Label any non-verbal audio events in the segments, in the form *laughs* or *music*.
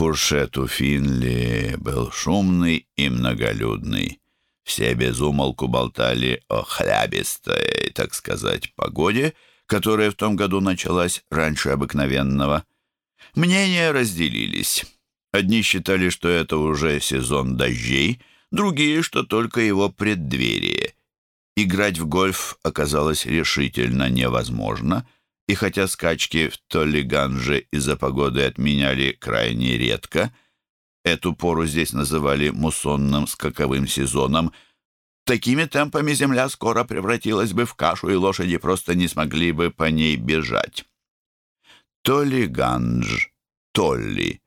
Фуршет у Финли был шумный и многолюдный. Все без умолку болтали о хлябистой, так сказать, погоде, которая в том году началась раньше обыкновенного. Мнения разделились. Одни считали, что это уже сезон дождей, другие, что только его преддверие. Играть в гольф оказалось решительно невозможно, и хотя скачки в Толлиганже из-за погоды отменяли крайне редко, эту пору здесь называли муссонным скаковым сезоном, такими темпами земля скоро превратилась бы в кашу, и лошади просто не смогли бы по ней бежать. Толлиганж, Толли,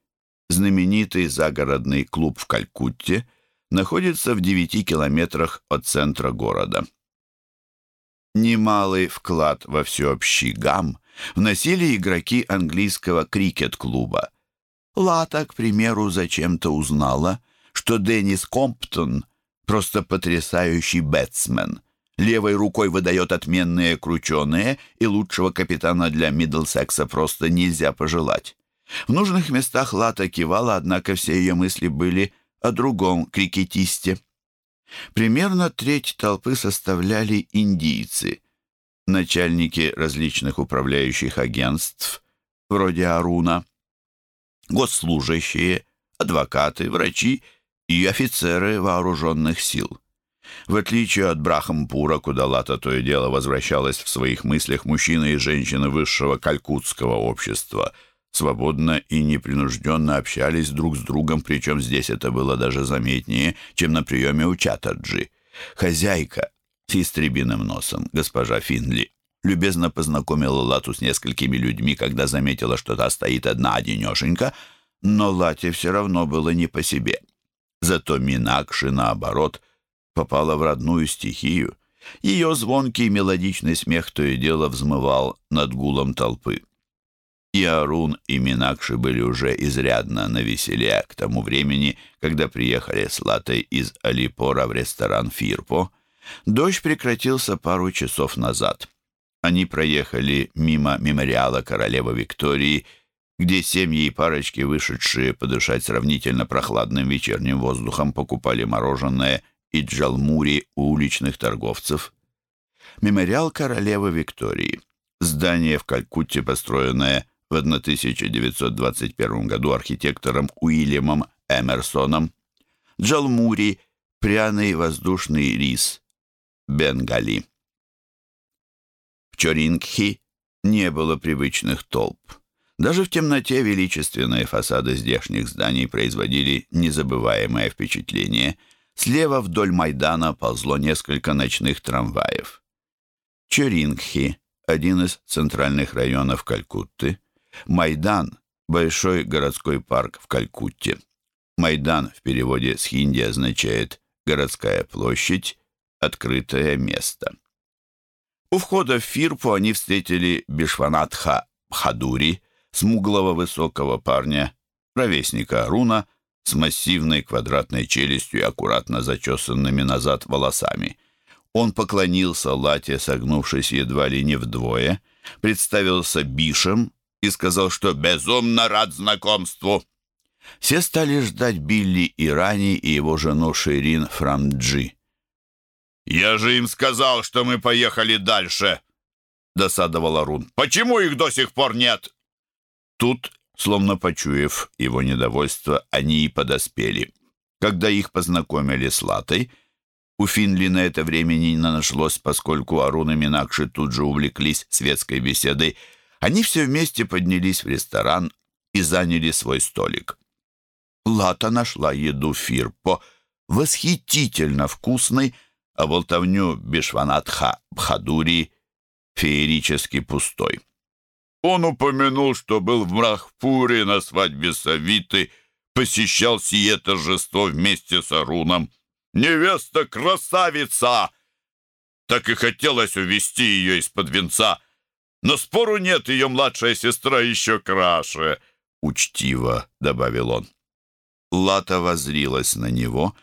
знаменитый загородный клуб в Калькутте, находится в 9 километрах от центра города. Немалый вклад во всеобщий гам вносили игроки английского крикет-клуба. Лата, к примеру, зачем-то узнала, что Деннис Комптон просто потрясающий бэтсмен. Левой рукой выдает отменные крученые, и лучшего капитана для Миддлсекса просто нельзя пожелать. В нужных местах Лата кивала, однако все ее мысли были о другом крикетисте. Примерно треть толпы составляли индийцы, начальники различных управляющих агентств, вроде Аруна, госслужащие, адвокаты, врачи и офицеры вооруженных сил. В отличие от Брахампура, куда Лата то и дело возвращалась в своих мыслях мужчины и женщины высшего калькутского общества – свободно и непринужденно общались друг с другом, причем здесь это было даже заметнее, чем на приеме у Чаттерджи. Хозяйка с истребиным носом, госпожа Финли, любезно познакомила Лату с несколькими людьми, когда заметила, что та стоит одна одинешенька, но Лате все равно было не по себе. Зато Минакши, наоборот, попала в родную стихию. Ее звонкий мелодичный смех то и дело взмывал над гулом толпы. И Арун, и Минакши были уже изрядно навеселе к тому времени, когда приехали с Латой из Алипора в ресторан «Фирпо». Дождь прекратился пару часов назад. Они проехали мимо мемориала королевы Виктории, где семьи и парочки, вышедшие подышать сравнительно прохладным вечерним воздухом, покупали мороженое и джалмури у уличных торговцев. Мемориал королевы Виктории. Здание в Калькутте, построенное в 1921 году архитектором Уильямом Эмерсоном, джалмури, пряный воздушный рис, бенгали. В Чорингхи не было привычных толп. Даже в темноте величественные фасады здешних зданий производили незабываемое впечатление. Слева вдоль Майдана ползло несколько ночных трамваев. Чорингхи, один из центральных районов Калькутты, Майдан – большой городской парк в Калькутте. Майдан в переводе с хинди означает «городская площадь», «открытое место». У входа в Фирпу они встретили Бишванатха Бхадури, смуглого высокого парня, ровесника Аруна, с массивной квадратной челюстью и аккуратно зачесанными назад волосами. Он поклонился Лате, согнувшись едва ли не вдвое, представился Бишем и сказал, что безумно рад знакомству. Все стали ждать Билли Ирани и его жену Ширин Фрамджи. «Я же им сказал, что мы поехали дальше!» — досадовал Арун. «Почему их до сих пор нет?» Тут, словно почуяв его недовольство, они и подоспели. Когда их познакомили с Латой, у Финли на это времени не нашлось, поскольку Арун и Минакши тут же увлеклись светской беседой — они все вместе поднялись в ресторан и заняли свой столик. Лата нашла еду Фирпо восхитительно вкусной, а болтовню Бишванатха Бхадури феерически пустой. Он упомянул, что был в Мрахпуре на свадьбе Савиты, посещал сие торжество вместе с Аруном. «Невеста красавица!» Так и хотелось увести ее из-под венца — но спору нет, ее младшая сестра еще краше, — учтиво добавил он. Лата возрилась на него,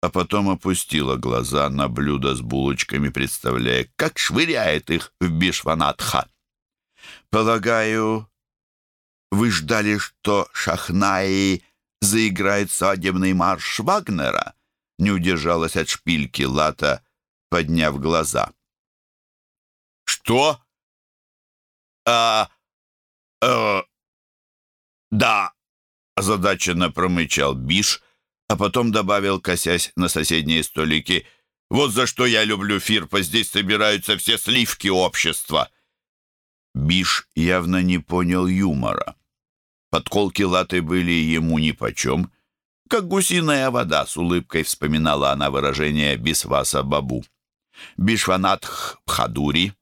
а потом опустила глаза на блюдо с булочками, представляя, как швыряет их в Бишванатха. «Полагаю, вы ждали, что Шахнаи заиграет свадебный марш Вагнера?» Не удержалась от шпильки Лата, подняв глаза. «Что?» «А... э... да...» озадаченно промычал Биш, а потом добавил, косясь на соседние столики, «Вот за что я люблю Фирпа, здесь собираются все сливки общества». Биш явно не понял юмора. Подколки латы были ему нипочем, как гусиная вода, с улыбкой вспоминала она выражение Бисваса Бабу. Бишванатх Пхадури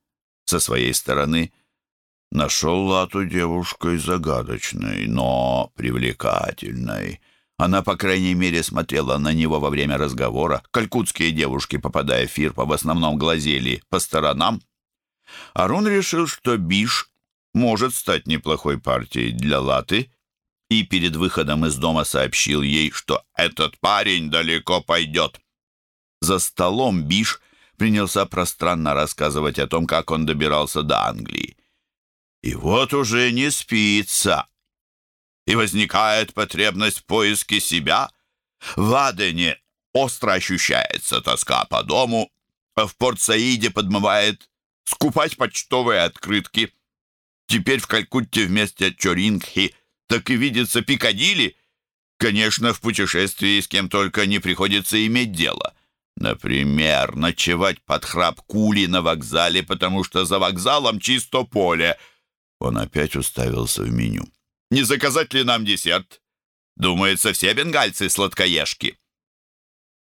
со своей стороны нашел Лату девушкой загадочной, но привлекательной. Она, по крайней мере, смотрела на него во время разговора. Калькутские девушки, попадая в Фирпа, в основном глазели по сторонам. Арун решил, что Биш может стать неплохой партией для Латы, и перед выходом из дома сообщил ей, что этот парень далеко пойдет. За столом Биш принялся пространно рассказывать о том, как он добирался до Англии. И вот уже не спится. И возникает потребность в поиске себя. В Адене остро ощущается тоска по дому, а в Порт-Саиде подмывает скупать почтовые открытки. Теперь в Калькутте вместе Чорингхи так и видится Пикадилли. Конечно, в путешествии с кем только не приходится иметь дело. Например, ночевать под храп кули на вокзале, потому что за вокзалом чисто поле — он опять уставился в меню. «Не заказать ли нам десерт? Думается, все бенгальцы сладкоежки».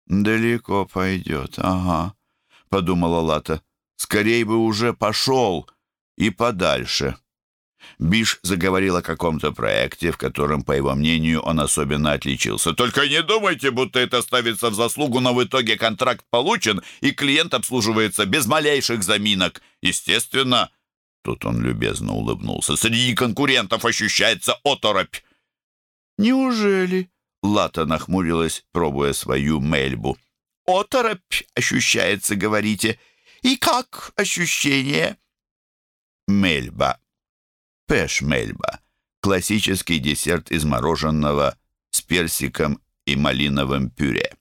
«Далеко пойдет, ага», — подумала Лата. «Скорей бы уже пошел и подальше». Биш заговорил о каком-то проекте, в котором, по его мнению, он особенно отличился. «Только не думайте, будто это ставится в заслугу, но в итоге контракт получен, и клиент обслуживается без малейших заминок. Естественно, Тут он любезно улыбнулся. «Среди конкурентов ощущается оторопь!» «Неужели?» — Лата нахмурилась, пробуя свою мельбу. «Оторопь ощущается, говорите. И как ощущение?» Мельба. Пеш-мельба. Классический десерт из мороженого с персиком и малиновым пюре.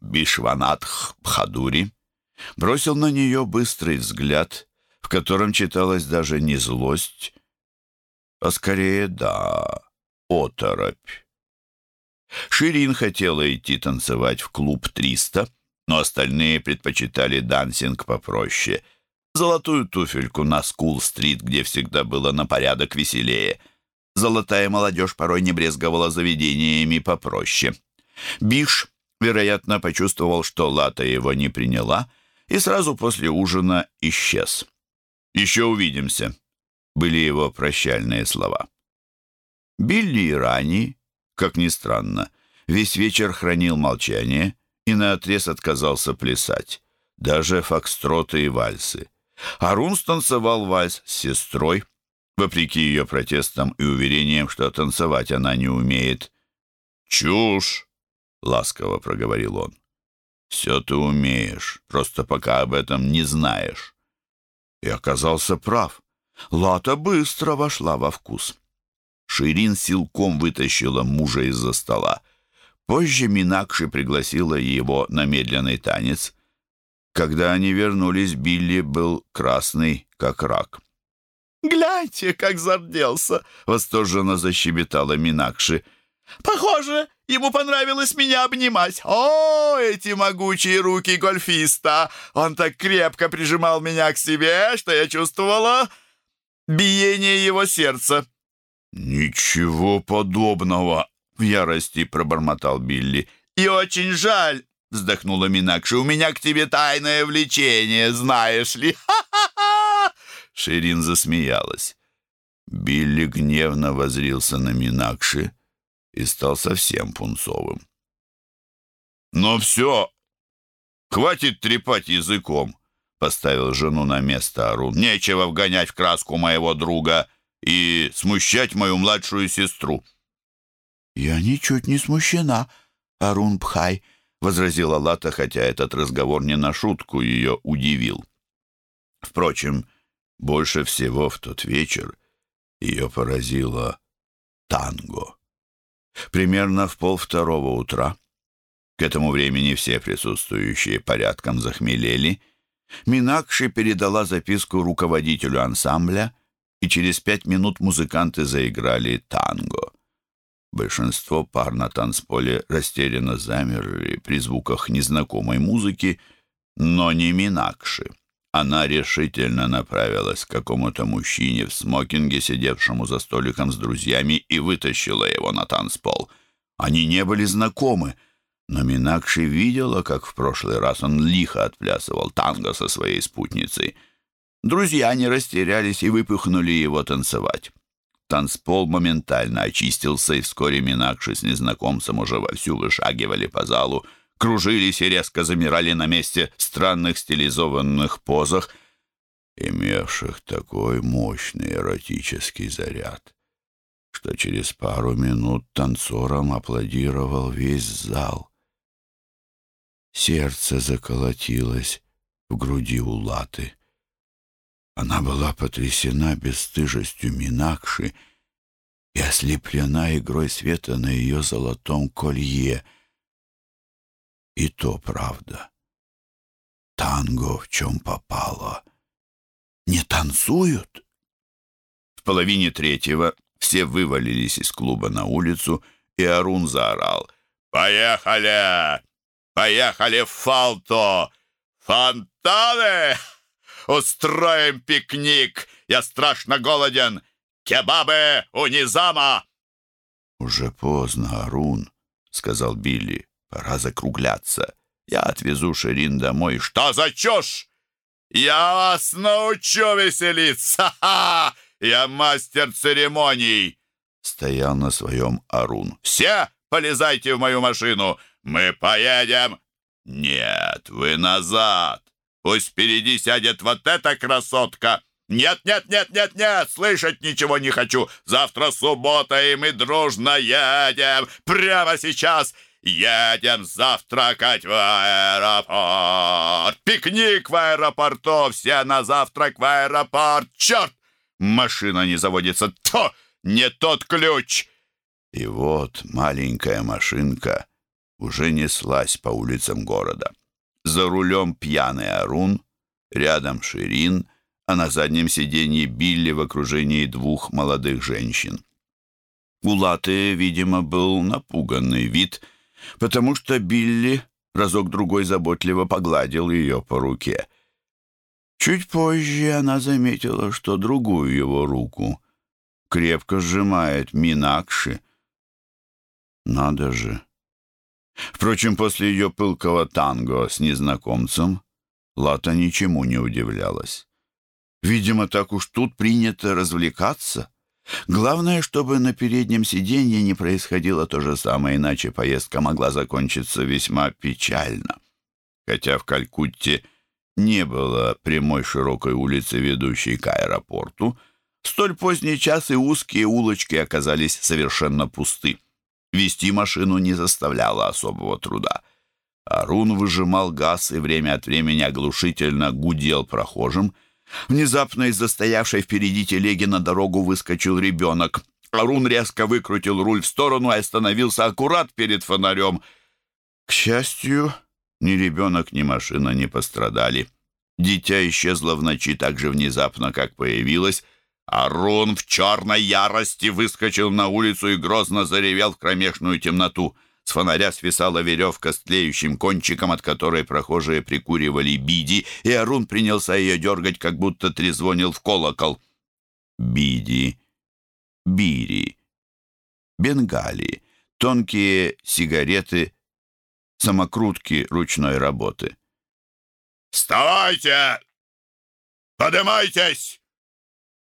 Бишванатх Бхадури бросил на нее быстрый взгляд, в котором читалась даже не злость, а скорее, да, оторопь. Ширин хотела идти танцевать в клуб «Триста», но остальные предпочитали дансинг попроще. Золотую туфельку на Скул-стрит, где всегда было на порядок веселее. Золотая молодежь порой не брезговала заведениями попроще. Биш, вероятно, почувствовал, что Лата его не приняла, и сразу после ужина исчез. «Еще увидимся», — были его прощальные слова. Билли и Рани, как ни странно, весь вечер хранил молчание и наотрез отказался плясать, даже фокстроты и вальсы. Арун станцевал вальс с сестрой, вопреки ее протестам и уверениям, что танцевать она не умеет. «Чушь!» — ласково проговорил он. Все ты умеешь, просто пока об этом не знаешь. И оказался прав. Лата быстро вошла во вкус. Ширин силком вытащила мужа из-за стола. Позже Минакши пригласила его на медленный танец. Когда они вернулись, Билли был красный, как рак. «Гляньте, как зарделся!» — восторженно защебетала Минакши. «Похоже, Ему понравилось меня обнимать. О, эти могучие руки гольфиста! Он так крепко прижимал меня к себе, что я чувствовала биение его сердца. «Ничего подобного!» — в ярости пробормотал Билли. «И очень жаль!» — вздохнула Минакши. «У меня к тебе тайное влечение, знаешь ли!» Ха-ха-ха! Ширин засмеялась. Билли гневно возрился на Минакши и стал совсем пунцовым. «Ну все, хватит трепать языком», — поставил жену на место Арун. «Нечего вгонять в краску моего друга и смущать мою младшую сестру». «Я ничуть не смущена, Арун Пхай», — возразила Лата, хотя этот разговор не на шутку ее удивил. Впрочем, больше всего в тот вечер Ее поразило танго. Примерно в полвторого утра, к этому времени все присутствующие порядком захмелели, Минакши передала записку руководителю ансамбля, и через пять минут музыканты заиграли танго. Большинство пар на танцполе растерянно замерли при звуках незнакомой музыки, но не Минакши. Она решительно направилась к какому-то мужчине в смокинге, сидевшему за столиком с друзьями, и вытащила его на танцпол. Они не были знакомы, но Минакши видела, как в прошлый раз он лихо отплясывал танго со своей спутницей. Друзья не растерялись и выпихнули его танцевать. Танцпол моментально очистился, и вскоре Минакши с незнакомцем уже вовсю вышагивали по залу, кружились и резко замирали на месте в странных стилизованных позах, имевших такой мощный эротический заряд, что через пару минут танцорам аплодировал весь зал. Сердце заколотилось в груди у Латы. Она была потрясена бесстыжестью Минакши и ослеплена игрой света на ее золотом колье. И то правда. Танго в чем попало. Не танцуют? В половине третьего все вывалились из клуба на улицу, и Арун заорал. «Поехали! Поехали в Фалто! Фонтаны!» Устроим пикник! Я страшно голоден! Кебабы у Низама!» «Уже поздно, Арун», — сказал Билли. «Пора закругляться. Я отвезу Ширин домой». «Что за чушь? Я вас научу веселиться! Ха-ха! Я мастер церемоний!» Стоял на своем Арун. «Все полезайте в мою машину! Мы поедем!» «Нет, вы назад! Пусть впереди сядет вот эта красотка. Нет, нет, нет, нет, нет, слышать ничего не хочу. Завтра суббота, и мы дружно едем. Прямо сейчас едем завтракать в аэропорт. Пикник в аэропорту, все на завтрак в аэропорт. Черт! Машина не заводится. То! Не тот ключ! И вот маленькая машинка уже неслась по улицам города. За рулем пьяный Арун, рядом Ширин, а на заднем сиденье Билли в окружении двух молодых женщин. У Латы, видимо, был напуганный вид, потому что Билли разок-другой заботливо погладил ее по руке. Чуть позже она заметила, что другую его руку крепко сжимает Минакши. Надо же! Впрочем, после ее пылкого танго с незнакомцем Лата ничему не удивлялась. Видимо, так уж тут принято развлекаться. Главное, чтобы на переднем сиденье не происходило то же самое, иначе поездка могла закончиться весьма печально. Хотя в Калькутте не было прямой широкой улицы, ведущей к аэропорту, в столь поздний час и узкие улочки оказались совершенно пусты. Вести машину не заставляло особого труда. Арун выжимал газ и время от времени оглушительно гудел прохожим. Внезапно из застоявшей впереди телеги на дорогу выскочил ребенок. Арун резко выкрутил руль в сторону и остановился аккурат перед фонарем. К счастью, ни ребенок, ни машина не пострадали. Дитя исчезло в ночи так же внезапно, как появилось, Арун в черной ярости выскочил на улицу и грозно заревел в кромешную темноту. С фонаря свисала веревка с тлеющим кончиком, от которой прохожие прикуривали биди, и Арун принялся ее дергать, как будто трезвонил в колокол. Биди, бири, бенгали, тонкие сигареты, самокрутки ручной работы. «Вставайте! Поднимайтесь!»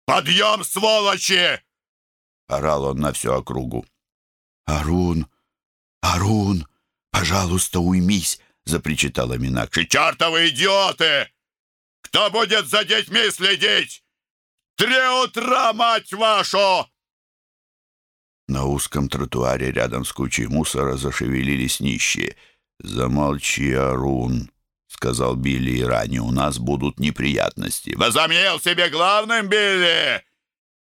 «Подъем, сволочи!» — орал он на всю округу. «Арун! Арун! Пожалуйста, уймись!» — запричитала Минакши. «Чертовы идиоты! Кто будет за детьми следить? Три утра, мать вашу!» На узком тротуаре рядом с кучей мусора зашевелились нищие. «Замолчи, Арун!» — сказал Билли и ранее, — у нас будут неприятности. «Возомнил себе главным, Билли!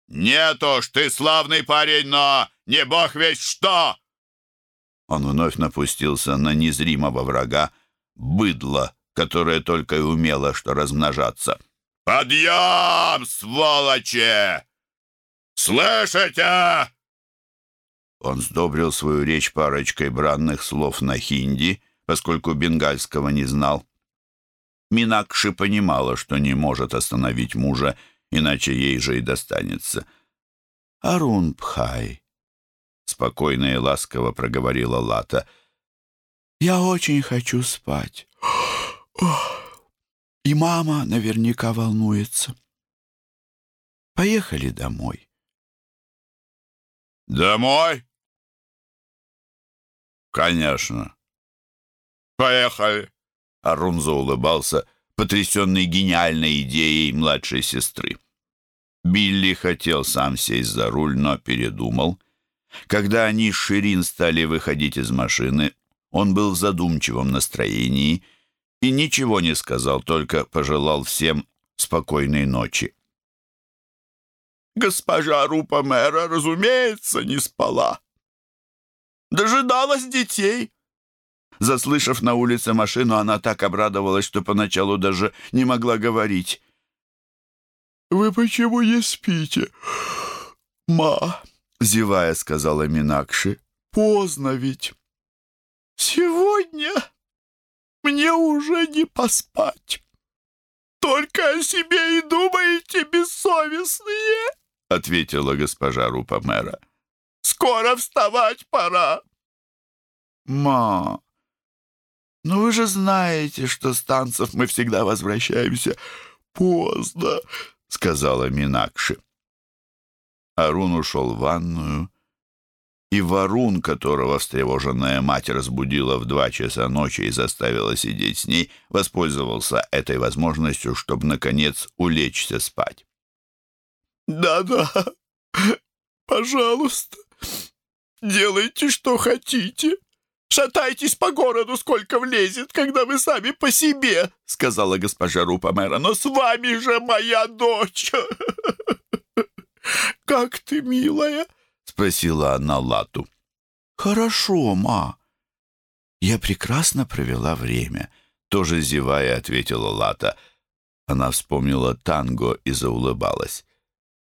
Нет уж, ты славный парень, но не бог весь что!» Он вновь напустился на незримого врага, быдло, которое только и умело что размножаться. «Подъем, сволочи! Слышите?» Он сдобрил свою речь парочкой бранных слов на хинди, поскольку бенгальского не знал. Минакши понимала, что не может остановить мужа, иначе ей же и достанется. «Арун Пхай», — спокойно и ласково проговорила Лата, — «я очень хочу спать. И мама наверняка волнуется. Поехали домой». «Домой?» «Конечно. Поехали». Арун заулыбался, потрясенный гениальной идеей младшей сестры. Билли хотел сам сесть за руль, но передумал. Когда они с Ширин стали выходить из машины, он был в задумчивом настроении и ничего не сказал, только пожелал всем спокойной ночи. Госпожа Рупа мэра, разумеется, не спала. Дожидалась детей. Заслышав на улице машину, она так обрадовалась, что поначалу даже не могла говорить. «Вы почему не спите?» «Ма», — зевая, сказала Минакши, — «поздно ведь». «Сегодня мне уже не поспать. Только о себе и думаете, бессовестные», — ответила госпожа Рупа-мэра. «Скоро вставать пора». «Ма, но вы же знаете, что с танцев мы всегда возвращаемся поздно», — сказала Минакши. Арун ушел в ванную, и Варун, которого встревоженная мать разбудила в два часа ночи и заставила сидеть с ней, воспользовался этой возможностью, чтобы, наконец, улечься спать. «Да-да, пожалуйста, делайте, что хотите», «Шатайтесь по городу, сколько влезет, когда вы сами по себе», — сказала госпожа Рупа мэра. «Но с вами же моя дочь!» *laughs* «Как ты, милая?» — спросила она Лату. «Хорошо, ма. Я прекрасно провела время», — тоже зевая ответила Лата. Она вспомнила танго и заулыбалась.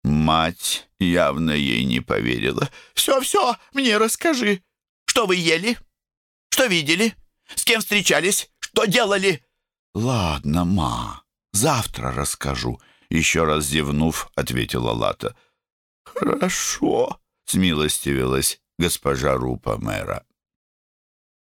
Мать явно ей не поверила. «Все-все, мне расскажи. Что вы ели?» Что видели? С кем встречались? Что делали?» «Ладно, ма, завтра расскажу», — еще раз зевнув, ответила Лата. «Хорошо», — смилостивилась госпожа Рупа мэра.